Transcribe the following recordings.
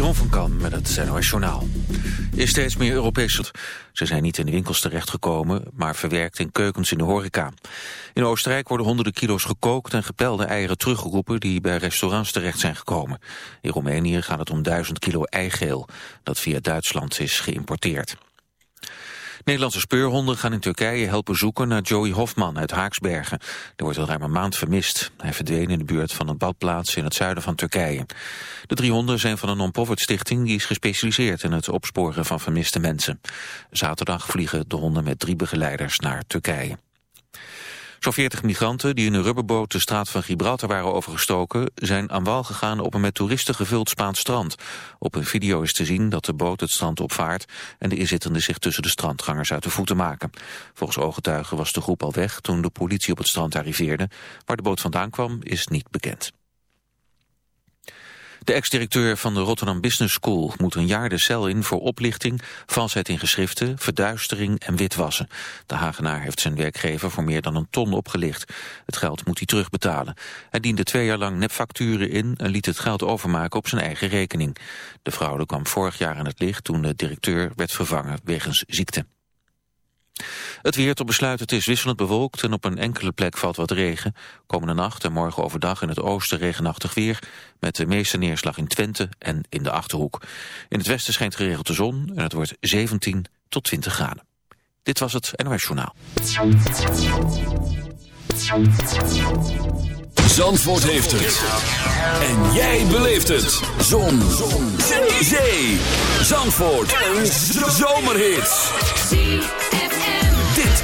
Van Kan met het NOS Journaal. Is steeds meer Europese... Ze zijn niet in de winkels terechtgekomen, maar verwerkt in keukens in de horeca. In Oostenrijk worden honderden kilo's gekookt en gepelde eieren teruggeroepen... die bij restaurants terecht zijn gekomen. In Roemenië gaat het om duizend kilo eigeel... dat via Duitsland is geïmporteerd. Nederlandse speurhonden gaan in Turkije helpen zoeken naar Joey Hofman uit Haaksbergen. Er wordt al ruim een maand vermist. Hij verdween in de buurt van een badplaats in het zuiden van Turkije. De drie honden zijn van een non-profit stichting die is gespecialiseerd in het opsporen van vermiste mensen. Zaterdag vliegen de honden met drie begeleiders naar Turkije. Zo'n 40 migranten die in een rubberboot de straat van Gibraltar waren overgestoken... zijn aan wal gegaan op een met toeristen gevuld Spaans strand. Op een video is te zien dat de boot het strand opvaart... en de inzittenden zich tussen de strandgangers uit de voeten maken. Volgens ooggetuigen was de groep al weg toen de politie op het strand arriveerde. Waar de boot vandaan kwam is niet bekend. De ex-directeur van de Rotterdam Business School moet een jaar de cel in voor oplichting, valsheid in geschriften, verduistering en witwassen. De Hagenaar heeft zijn werkgever voor meer dan een ton opgelicht. Het geld moet hij terugbetalen. Hij diende twee jaar lang nepfacturen in en liet het geld overmaken op zijn eigen rekening. De fraude kwam vorig jaar aan het licht toen de directeur werd vervangen wegens ziekte. Het weer tot besluit, het is wisselend bewolkt en op een enkele plek valt wat regen. Komende nacht en morgen overdag in het oosten regenachtig weer... met de meeste neerslag in Twente en in de Achterhoek. In het westen schijnt geregeld de zon en het wordt 17 tot 20 graden. Dit was het NOS Journaal. Zandvoort heeft het. En jij beleeft het. Zon. zon. Zee. Zandvoort. Een zomerhit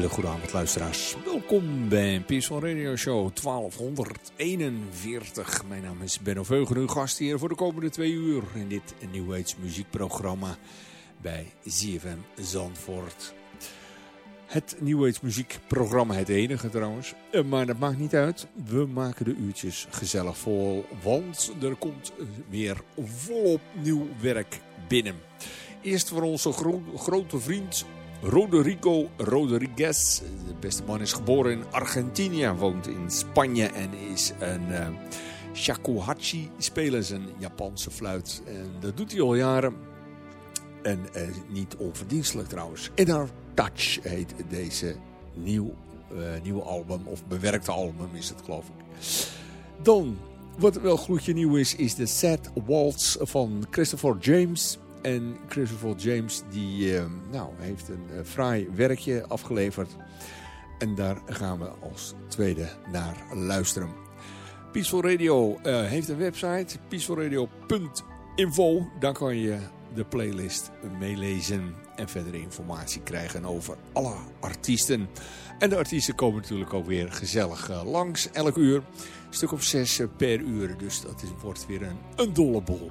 Hele goede avond luisteraars. Welkom bij Peaceful Radio Show 1241. Mijn naam is Benno Veugen, uw gast hier voor de komende twee uur in dit New Age muziekprogramma bij ZFM Zandvoort. Het New Age muziekprogramma, het enige trouwens. Eh, maar dat maakt niet uit. We maken de uurtjes gezellig vol, want er komt weer volop nieuw werk binnen. Eerst voor onze grote vriend Rodrigo Rodriguez. De beste man is geboren in Argentinië, woont in Spanje en is een uh, shakuhachi speler, een Japanse fluit. En dat doet hij al jaren. En uh, niet onverdienstelijk trouwens. In Our Touch heet deze nieuw, uh, nieuwe album, of bewerkte album is het geloof ik. Dan, wat wel gloedje nieuw is, is de Sad Waltz van Christopher James... En Christopher James die, uh, nou, heeft een uh, fraai werkje afgeleverd. En daar gaan we als tweede naar luisteren. Peaceful Radio uh, heeft een website, peacefulradio.info. Daar kan je de playlist meelezen en verdere informatie krijgen over alle artiesten. En de artiesten komen natuurlijk ook weer gezellig langs, elk uur. Een stuk of zes per uur, dus dat is, wordt weer een, een dolle bol.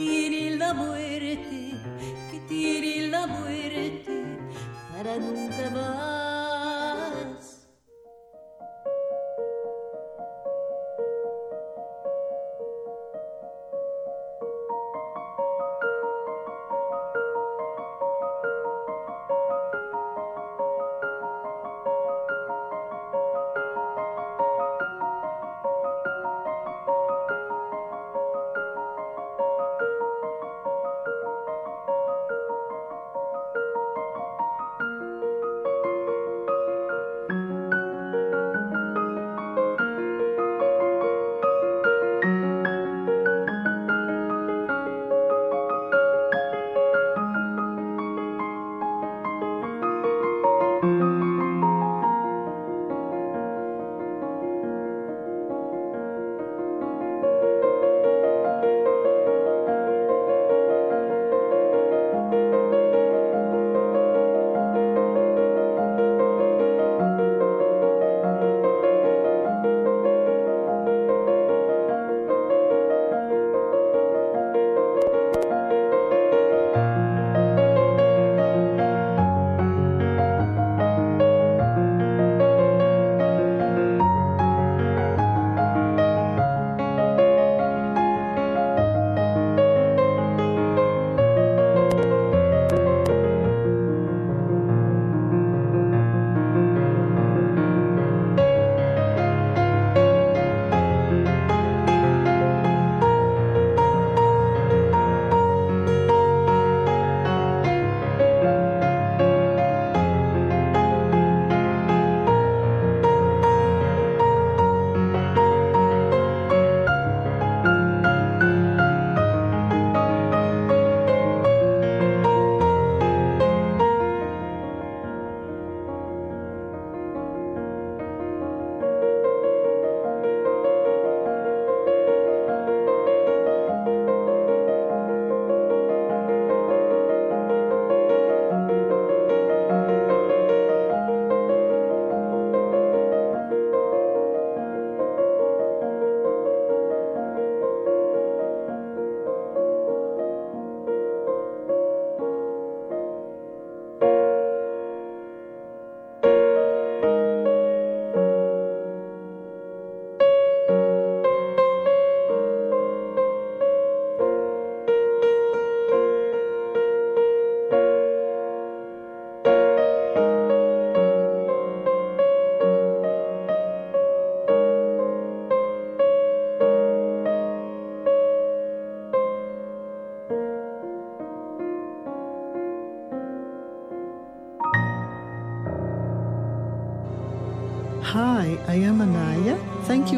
tire la muerte, que tire la muerte para nunca más.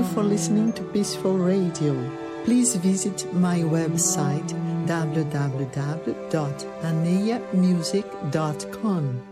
For listening to Peaceful Radio. Please visit my website www.aneamusic.com.